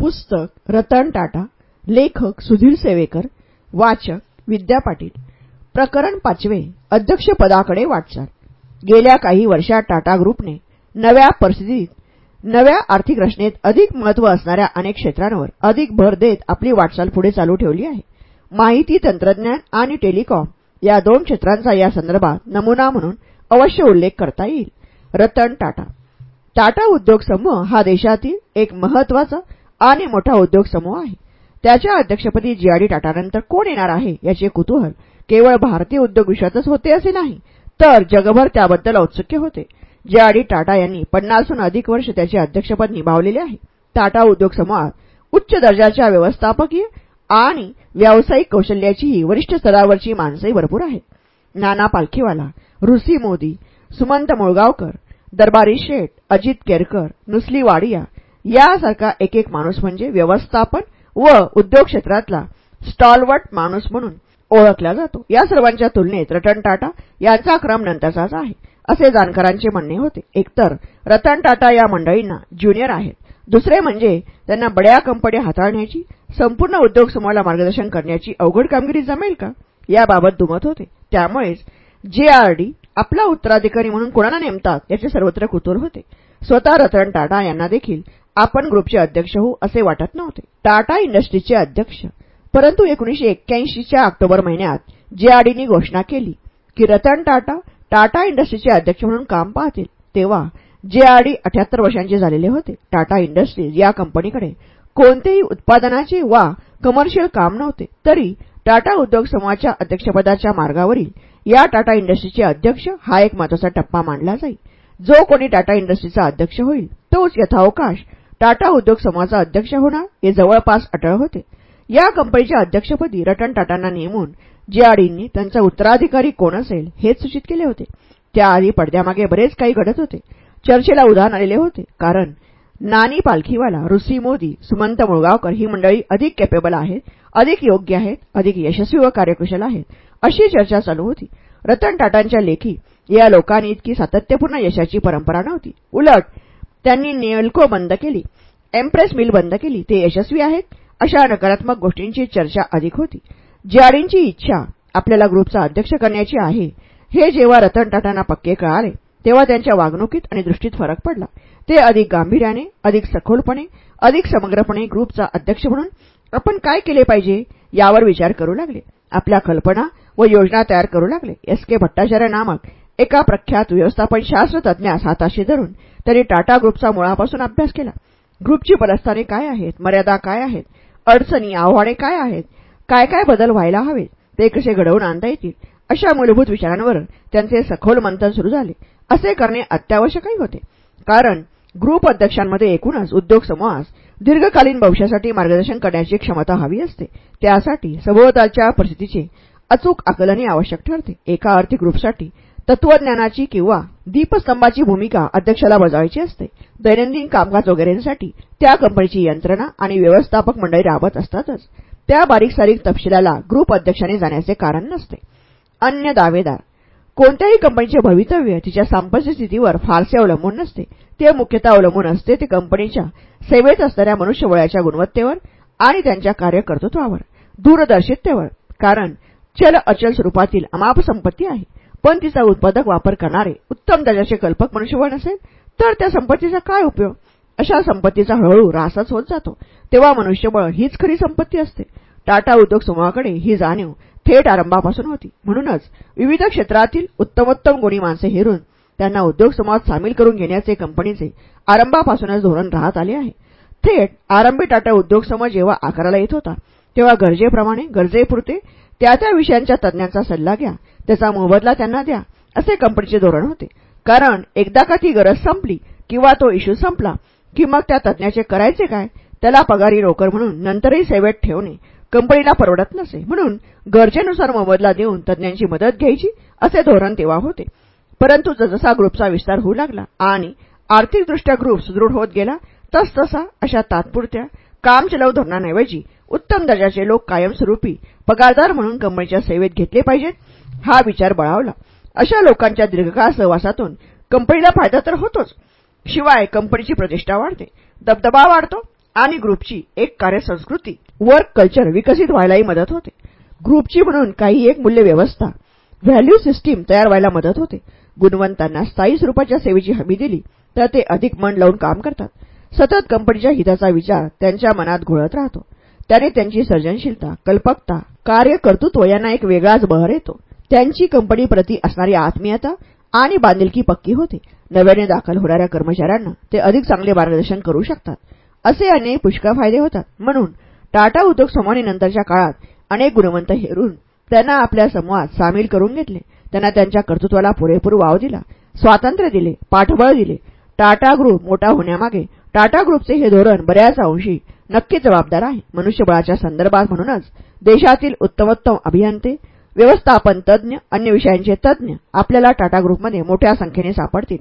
पुस्तक रतन टाटा लेखक सुधीर सेवेकर वाचक विद्या पाटील प्रकरण पाचवे अध्यक्षपदाकडे वाटचाल. गेल्या काही वर्षात टाटा ग्रुपने नव्या परिस्थितीत नव्या आर्थिक रचनेत अधिक महत्त्व असणाऱ्या अनेक क्षेत्रांवर अधिक भर देत आपली वाटचाल पुढे चालू ठेवली आहे. माहिती तंत्रज्ञान आणि टेलिकॉम या दोन क्षेत्रांचा या संदर्भात नमुना म्हणून अवश्य उल्लेख करता येईल. रतन टाटा. टाटा उद्योग समूह हा देशातील एक महत्त्वाचा आणि मोठा उद्योग समूह आहे. त्याच्या अध्यक्षपदी जीआरडी टाटानंतर कोण येणार आहे याचे कुतूहल केवळ भारतीय उद्योग विश्वातच होते असे नाही तर जगभर त्याबद्दल औत्सुक्य होते. जीआरडी टाटा यांनी पन्नासहून अधिक वर्ष त्याचे अध्यक्षपद निभावलेले आहे. टाटा उद्योग समूहात उच्च दर्जाच्या व्यवस्थापकीय आणि व्यावसायिक कौशल्याचीही वरिष्ठ स्तरावरची माणसंही भरपूर आहेत. नाना पालखीवाला रुसी मोदी सुमंत मुळगावकर दरबारी शेठ अजित केरकर नुसली वाडिया यासारखा एक एक माणूस म्हणजे व्यवस्थापन व उद्योग क्षेत्रातला स्टॉलवर्ट माणूस म्हणून ओळखला जातो. या सर्वांच्या तुलनेत रतन टाटा यांचा क्रम नंतरचाच आहे असे जाणकारांचे म्हणणे होते. एकतर रतन टाटा या मंडळींना ज्युनियर आहेत. दुसरे म्हणजे त्यांना बड्या कंपन्या हाताळण्याची संपूर्ण उद्योग समूहाला मार्गदर्शन करण्याची अवघड कामगिरी जमेल का? याबाबत दुमत होते. त्यामुळेच जेआरडी आपला उत्तराधिकारी म्हणून कोणाला नेमतात याचे सर्वत्र कुतूर होते. स्वतः रतन टाटा यांना देखील आपण ग्रुपचे अध्यक्ष होऊ असे वाटत नव्हते. टाटा इंडस्ट्रीजचे अध्यक्ष. परंतु एकोणीशे एक्क्याऐंशीच्या ऑक्टोबर महिन्यात जेआरडीनी घोषणा केली की रतन टाटा टाटा इंडस्ट्रीजचे अध्यक्ष म्हणून काम पाहतील. तेव्हा जेआरडी अठ्याहत्तर वर्षांचे झालेले होते. टाटा इंडस्ट्रीज या कंपनीकडे कोणतेही उत्पादनाचे वा कमर्शियल काम नव्हते. तरी टाटा उद्योग समूहाच्या अध्यक्षपदाच्या मार्गावरील या टाटा इंडस्ट्रीजचे अध्यक्ष हा एक महत्त्वाचा टप्पा मानला जाईल. जो कोणी टाटा इंडस्ट्रीजचा अध्यक्ष होईल तोच यथावकाश टाटा उद्योग समूहाचा अध्यक्ष होणार. हे जवळपास अटळ होते. या कंपनीच्या अध्यक्षपदी रतन टाटांना नेमून जीआरडींनी त्यांचा उत्तराधिकारी कोण असेल हेच सूचित केले होते. त्याआधी पडद्यामागे बरेच काही घडत होते. चर्चेला उदाहरण आलेले होते. कारण नानी पालखीवाला ऋषी मोदी सुमंत मुळगावकर ही मंडळी अधिक कॅपेबल आहेत अधिक योग्य आहेत अधिक यशस्वी व कार्यकुशल आहेत अशी चर्चा चालू होती. रतन टाटांच्या लेखी या लोकांनी इतकी सातत्यपूर्ण यशाची परंपरा नव्हती. उलट त्यांनी नेल्को बंद केली. एम्प्रेस मिल बंद केली. ते यशस्वी आहेत. अशा नकारात्मक गोष्टींची चर्चा अधिक होती. ज्याडींची इच्छा आपल्याला ग्रुपचा अध्यक्ष करण्याची आहे. हे जेव्हा रतन टाटांना पक्के कळाले तेव्हा त्यांच्या वागणुकीत आणि दृष्टीत फरक पडला. ते अधिक गांभीर्याने अधिक सखोलपणे अधिक समग्रपणे ग्रुपचा अध्यक्ष म्हणून आपण काय केले पाहिजे यावर विचार करू लागले. आपल्या कल्पना व योजना तयार करू लागले. एस के भट्टाचार्य नामक एका प्रख्यात व्यवस्थापन शास्त्रतज्ञास हाताशी धरून त्यांनी टाटा ग्रुपचा मुळापासून अभ्यास केला. ग्रुपची बलस्थाने काय आहेत? मर्यादा काय आहेत? अडचणी आव्हाने काय आहेत? काय काय बदल व्हायला हवेत? ते कसे घडवून आणता येतील? अशा मूलभूत विचारांवर त्यांचे सखोल मंथन सुरू झाले. असे करणे अत्यावश्यकही होते. कारण ग्रुप अध्यक्षांमध्ये एकूणच उद्योग समूहास दीर्घकालीन भविष्यासाठी मार्गदर्शन करण्याची क्षमता हवी असते. त्यासाठी सभोवतालच्या परिस्थितीचे अचूक आकलनही आवश्यक ठरते. एका आर्थिक ग्रुपसाठी तत्वज्ञानाची किंवा दीपस्तंभाची भूमिका अध्यक्षाला बजावायची असते. दैनंदिन कामकाज वगैरेंसाठी त्या कंपनीची यंत्रणा आणि व्यवस्थापक मंडळी राबत असतातच. त्या बारीक सारीक तपशिलाला ग्रुप अध्यक्षाने जाण्याचे कारण नसते. अन्य दावेदार. कोणत्याही कंपनीचे भवितव्य तिच्या संपत्ती स्थितीवर फारसे अवलंबून नसते. ते मुख्यतः अवलंबून असते ते कंपनीच्या सेवेत असणाऱ्या मनुष्यबळाच्या गुणवत्तेवर आणि त्यांच्या कार्यकर्तृत्वावर दूरदर्शितेवर कारण चल अचल स्वरूपातील अमाप संपत्ती आहे. पण तिचा उत्पादक वापर करणारे उत्तम दर्जाचे कल्पक मनुष्यबळ नसेल तर त्या संपत्तीचा काय उपयोग? अशा संपत्तीचा हळूहळू ऱ्हासच होत जातो. तेव्हा मनुष्यबळ हीच खरी संपत्ती असते. टाटा उद्योग समूहाकडे ही जाणीव थेट आरंभापासून होती. म्हणूनच विविध क्षेत्रातील उत्तमोत्तम गुणी माणसे हेरून त्यांना उद्योग समूहात सामील करून घेण्याचे कंपनीचे आरंभापासूनच धोरण राहत आले आहे. थेट आरंभी टाटा उद्योग समूह जेव्हा आकाराला येत होता तेव्हा गरजेप्रमाणे गरजेपुरते त्या त्या विषयांच्या तज्ज्ञांचा सल्ला घ्या. त्याचा मोबदला त्यांना द्या. असे कंपनीचे धोरण होते. कारण एकदा का ती गरज संपली किंवा तो इश्यू संपला की मग त्या तज्ज्ञाचे करायचे काय? त्याला पगारी रोकर म्हणून नंतरही सेवेत ठेवणे कंपनीला परवडत नसे. म्हणून गरजेनुसार मोबदला देऊन तज्ज्ञांची मदत घ्यायची असे धोरण तेव्हा होते. परंतु जसा ग्रुपचा विस्तार होऊ लागला आणि आर्थिकदृष्ट्या ग्रुप सुदृढ होत गेला तसतसा अशा तात्पुरत्या कामचलव धोरणांऐवजी उत्तम दर्जाचे लोक कायमस्वरूपी पगारदार म्हणून कंपनीच्या सेवेत घेतले पाहिजेत हा विचार बळावला. अशा लोकांच्या दीर्घकाळ सहवासातून कंपनीला फायदा तर होतोच. शिवाय कंपनीची प्रतिष्ठा वाढते दबदबा वाढतो आणि ग्रुपची एक कार्यसंस्कृती वर्क कल्चर विकसित व्हायलाही मदत होते. ग्रुपची म्हणून काही एक मूल्य व्यवस्था व्हॅल्यू सिस्टीम तयार व्हायला मदत होते. गुणवंतांना स्थायी स्वरूपाच्या सेवेची हमी दिली तर ते अधिक मन लावून काम करतात. सतत कंपनीच्या हिताचा विचार त्यांच्या मनात घोळत राहतो. त्याने त्यांची सर्जनशीलता कल्पकता कार्यकर्तृत्व यांना एक वेगळाच बहर येतो. त्यांची कंपनीप्रती असणारी आत्मीयता आणि बांधिलकी पक्की होते. नव्याने दाखल होणाऱ्या कर्मचाऱ्यांना ते अधिक चांगले मार्गदर्शन करू शकतात. असे अनेक पुष्कळ फायदे होतात. म्हणून टाटा उद्योग समूहाने नंतरच्या काळात अनेक गुणवंत हेरून त्यांना आपल्या समूहात सामील करून घेतले. त्यांना त्यांच्या कर्तृत्वाला पुरेपूर वाव दिला. स्वातंत्र्य दिले. पाठबळ दिले. टाटा ग्रुप मोठा होण्यामागे टाटा ग्रुपचे हे धोरण बऱ्याच अंशी नक्की जबाबदार आहे. मनुष्यबळाच्या संदर्भात म्हणूनच देशातील उत्तमोत्तम अभियंते व्यवस्थापन तज्ज्ञ अन्य विषयांचे तज्ज्ञ आपल्याला टाटा ग्रुपमध्ये मोठ्या संख्येने सापडतील.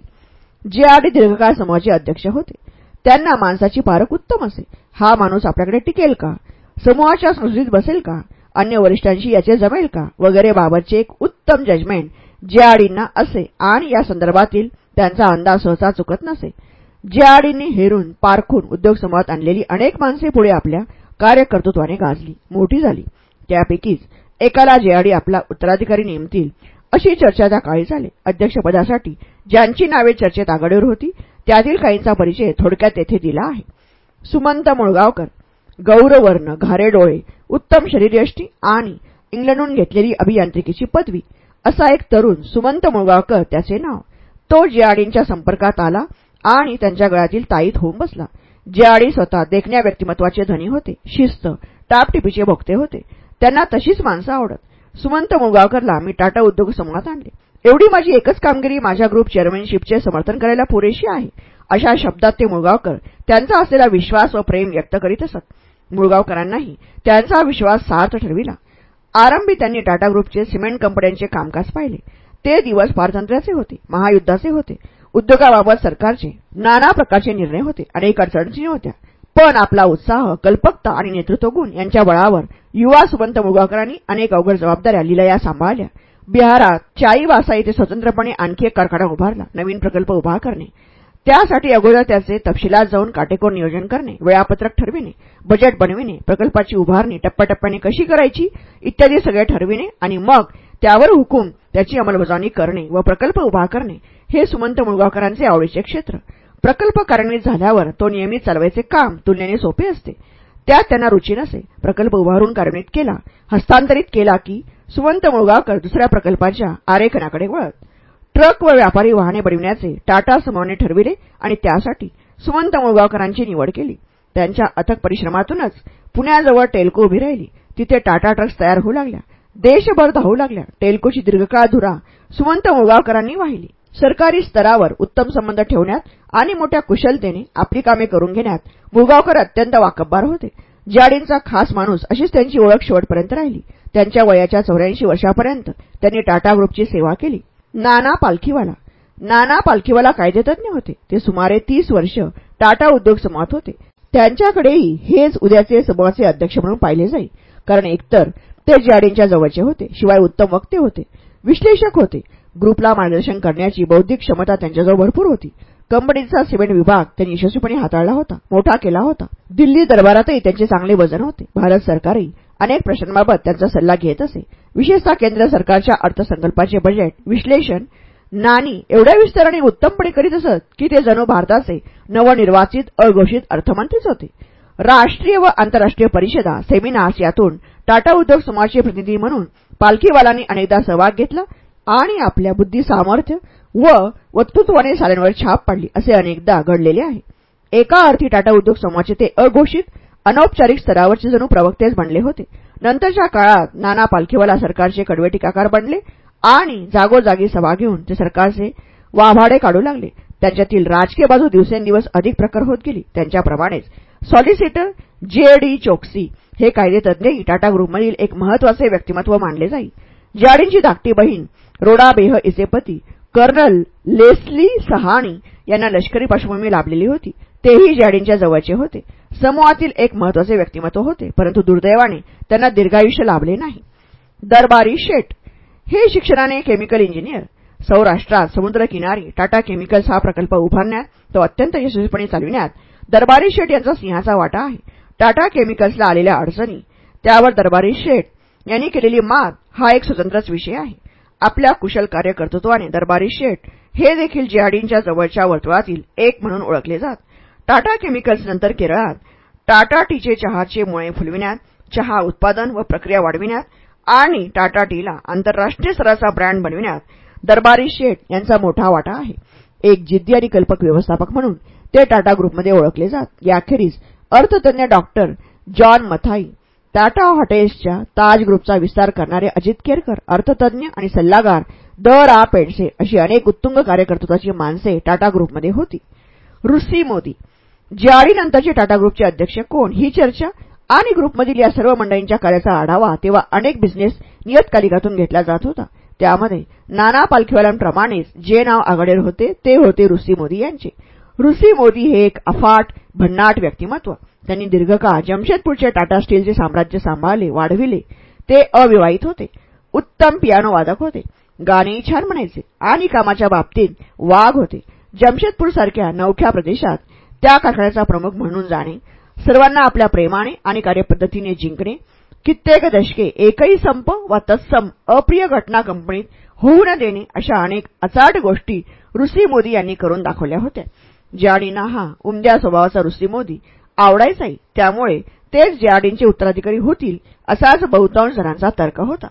जे आधी दीर्घकाळ समूहाचे अध्यक्ष होते त्यांना माणसाची पारख उत्तम असे. हा माणूस आपल्याकडे टिकेल का? समूहाच्या संस्कृतीत बसेल का? अन्य वरिष्ठांशी याचे जमेल का? वगैरे बाबतचे एक उत्तम जजमेंट जेआडींना असे आणि या संदर्भातील त्यांचा अंदाज सहसा चुकत नसे. जेआडींनी हेरून पारखून उद्योग समूहात आणलेली अनेक माणसे पुढे आपल्या कार्यकर्तृत्वाने गाजली मोठी झाली. त्यापैकीच एकाला जेआडी आपला उत्तराधिकारी नेमतील अशी चर्चा त्या काळी झाली. अध्यक्षपदासाठी ज्यांची नावे चर्चेत आघाडीवर होती त्यातील काहींचा परिचय थोडक्यात येथे दिला आहे. सुमंत मुळगावकर गौरवर्ण घारे डोळे उत्तम शरीरयष्टी आणि इंग्लंडहून घेतलेली अभियांत्रिकीची पदवी असा एक तरुण सुमंत मुळगावकर त्याचे नाव. तो जेआडींच्या संपर्कात आला आणि त्यांच्या गळ्यातील ताईत होऊन बसला. जेआडी स्वतः देखण्या व्यक्तिमत्वाचे धनी होते शिस्त टापटिपीचे भोगते होते. त्यांना तशीच माणसं आवडत. सुमंत मुळगावकरला मी टाटा उद्योग समूहात आणले. एवढी माझी एकच कामगिरी माझ्या ग्रुप चेअरमॅनशिपचे समर्थन करायला पुरेशी आहे. अशा शब्दात ते मुळगावकर त्यांचा असलेला विश्वास व प्रेम व्यक्त करीत असत. मुळगावकरांनाही त्यांचा विश्वास सार्थ ठरविला. आरंभी त्यांनी टाटा ग्रुपचे सिमेंट कंपन्यांचे कामकाज पाहिले. ते दिवस पारतंत्र्याचे होते महायुद्धाचे होते. उद्योगाबाबत सरकारचे नाना प्रकारचे निर्णय होते अनेक अडचणी होत्या. पण आपला उत्साह कल्पकता आणि नेतृत्वगुण यांच्या बळावर युवा सुबंत मुगाकरांनी अनेक अवघड जबाबदाऱ्या लिलया सांभाळल्या. बिहारात चाईवासा येथे स्वतंत्रपणे आणखी एक कारखाना उभारला नवीन प्रकल्प उभा करणे. त्यासाठी अगोदर त्याचे तपशिलात जाऊन काटेकोर नियोजन करणे वेळापत्रक ठरविणे बजेट बनविणे प्रकल्पाची उभारणी टप्प्याटप्प्याने कशी करायची इत्यादी सगळे ठरविणे आणि मग त्यावर हुकूम त्याची अंमलबजावणी करणे व प्रकल्प उभा करणे. हे सुमंत मुळगावकरांचे आवडीचे क्षेत्र. प्रकल्प कार्यान्वित झाल्यावर तो नियमित चालवायचे काम तुलनेने सोपे असते. त्यात त्यांना रुची नसे. प्रकल्प उभारून कार्यान्वित केला हस्तांतरित केला की सुमंत मुळगावकर दुसऱ्या प्रकल्पाच्या आरेखनाकडे वळत. ट्रक व व्यापारी वाहने बनविण्याचे टाटा समूहाने ठरविले आणि त्यासाठी सुमंत मुळगावकरांची निवड केली. त्यांच्या अथक परिश्रमातूनच पुण्याजवळ टेल्को उभी राहिली. तिथे टाटा ट्रक्स तयार होऊ लागल्या. देशभर धावू लागल्या. टेल्कोची दीर्घकाळ धुरा सुमंत मुळगावकरांनी वाहिली. सरकारी स्तरावर उत्तम संबंध ठेवण्यात आणि मोठ्या कुशलतेने आपली कामे करून घेण्यात मुळगावकर अत्यंत वाकबदार होते. जाडींचा खास माणूस अशीच त्यांची ओळख शेवटपर्यंत राहिली. त्यांच्या वयाच्या चौऱ्याऐंशी वर्षापर्यंत त्यांनी टाटा ग्रुपची सेवा केली. नाना पालखीवाला. नाना पालखीवाला कायदेतज्ञ होते. ते सुमारे तीस वर्ष टाटा उद्योग समूहात होते. त्यांच्याकडेही हेच उद्याचे समूहाचे अध्यक्ष म्हणून पाहिले जाईल कारण एकतर ते जाडींच्या जवळचे होते शिवाय उत्तम वक्ते होते विश्लेषक होते ग्रुपला मार्गदर्शन करण्याची बौद्धिक क्षमता त्यांच्याजवळ भरपूर होती. कंपनीचा सिमेंट विभाग त्यांनी यशस्वीपणे हाताळला होता मोठा केला होता. दिल्ली दरबारातही त्यांचे चांगले वजन होते. भारत सरकारही अनेक प्रश्नांबाबत त्यांचा सल्ला घेत असे. विशेषतः केंद्र सरकारच्या अर्थसंकल्पाचे बजेट विश्लेषण नानी एवढ्या विस्ताराने उत्तमपणे करीत असत की ते जणू भारताचे नवनिर्वाचित अघोषित अर्थमंत्रीच होते. राष्ट्रीय व आंतरराष्ट्रीय परिषदा सेमिनार्स यातून टाटा उद्योग समाजचे प्रतिनिधी म्हणून पालखीवालांनी अनेकदा सहभाग घेतला. आणि आपल्या बुद्धी सामर्थ्य व वक्तृत्वाने साऱ्यांवर छाप पाडली असे अनेकदा घडलेले आहे. एका अर्थी टाटा उद्योग समूहाचे ते अघोषित अनौपचारिक स्तरावरचे जणू प्रवक्तेच बनले होते. नंतरच्या काळात नाना पालखीवाला सरकारचे कडवे टीकाकार बनले आणि जागोजागी सभा घेऊन ते सरकारचे वाभाडे काढू लागले. त्यांच्यातील राजकीय बाजू दिवसेंदिवस अधिक प्रखर होत गेली. त्यांच्याप्रमाणेच सॉलिसिटर जे डी चोक्सी हे कायदेतज्ञही टाटा ग्रुपमधील एक महत्त्वाचे व्यक्तिमत्व मानले जाई. जाडींची धाकटी बहीण रोडाबेह इचे पती. कर्नल लेस्ली सहाणी यांना लष्करी पार्श्वभूमी लाभलेली होती. तेही जॅडींच्या जवळचे होते. समूहातील एक महत्त्वाचे व्यक्तिमत्व होते परंतु दुर्दैवाने त्यांना दीर्घायुष्य लाभले नाही. दरबारी शेट हे शिक्षणाने केमिकल इंजिनियर. सौराष्ट्रात समुद्रकिनारी टाटा केमिकल्स हा प्रकल्प उभारण्यात तो अत्यंत यशस्वीपणे चालविण्यात दरबारी शेठ यांचा सिंहाचा वाटा आहे. टाटा केमिकल्सला आलेल्या अडचणी त्यावर दरबारी शेठ यांनी केलेली मात हा एक स्वतंत्रच विषय आहे. आपल्या कुशल कार्यकर्तृत्वाने दरबारी शेठ हे देखील जिहाडींच्या जवळच्या वर्तुळातील एक म्हणून ओळखले जात. टाटा केमिकल्स नंतर केरळात टाटा टीचे चहाचे मुळे फुलविण्यात चहा उत्पादन व प्रक्रिया वाढविण्यात आणि टाटा टीला आंतरराष्ट्रीय स्तराचा ब्रँड बनविण्यात दरबारी शेठ यांचा मोठा वाटा आहे. एक जिद्दी आणि कल्पक व्यवस्थापक म्हणून ते टाटा ग्रुपमध्ये ओळखले जात. याखेरीज अर्थतज्ञ डॉक्टर जॉन मथाई टाटा हॉटेल्सच्या ताज ग्रुपचा विस्तार करणारे अजित केरकर अर्थतज्ञ आणि सल्लागार द रा पेंडसे अशी अनेक उत्तुंग कार्यकर्तृत्वाची माणसे टाटा ग्रुपमध्ये होती. रुसी मोदी. जाळीनंतरचे टाटा ग्रुपचे अध्यक्ष कोण? ही चर्चा आणि ग्रुपमधील या सर्व मंडळींच्या कार्याचा आढावा तेव्हा अनेक बिझनेस नियतकालिकातून घेतला जात होता. त्यामध्ये नाना पालखीवाल्यांप्रमाणेच जे नाव आघाडीवर होते ते होते रुसी मोदी यांचे. रुसी मोदी हे एक अफाट भन्नाट व्यक्तिमत्व. त्यांनी दीर्घकाळ जमशेदपूरचे टाटा स्टीलचे साम्राज्य सांभाळले वाढविले. ते अविवाहित होते. उत्तम पियानो वादक होते. गाणे छान म्हणायचे आणि कामाच्या बाबतीत वाघ होते. जमशेदपूरसारख्या नवख्या प्रदेशात त्या कारखान्याचा प्रमुख म्हणून जाणे सर्वांना आपल्या प्रेमाने आणि कार्यपद्धतीने जिंकणे कित्येक दशके एकही संप वा तत्सम अप्रिय घटना कंपनीत होऊ न देणे अशा अनेक अचाट गोष्टी ऋषी मोदी यांनी करून दाखवल्या होत्या. ज्याडींना हा उमद्या स्वभावाचा रुसी मोदी आवडायचाही. त्यामुळे तेच ज्याडींचे उत्तराधिकारी होतील असाच बहुतांश जणांचा तर्क होता.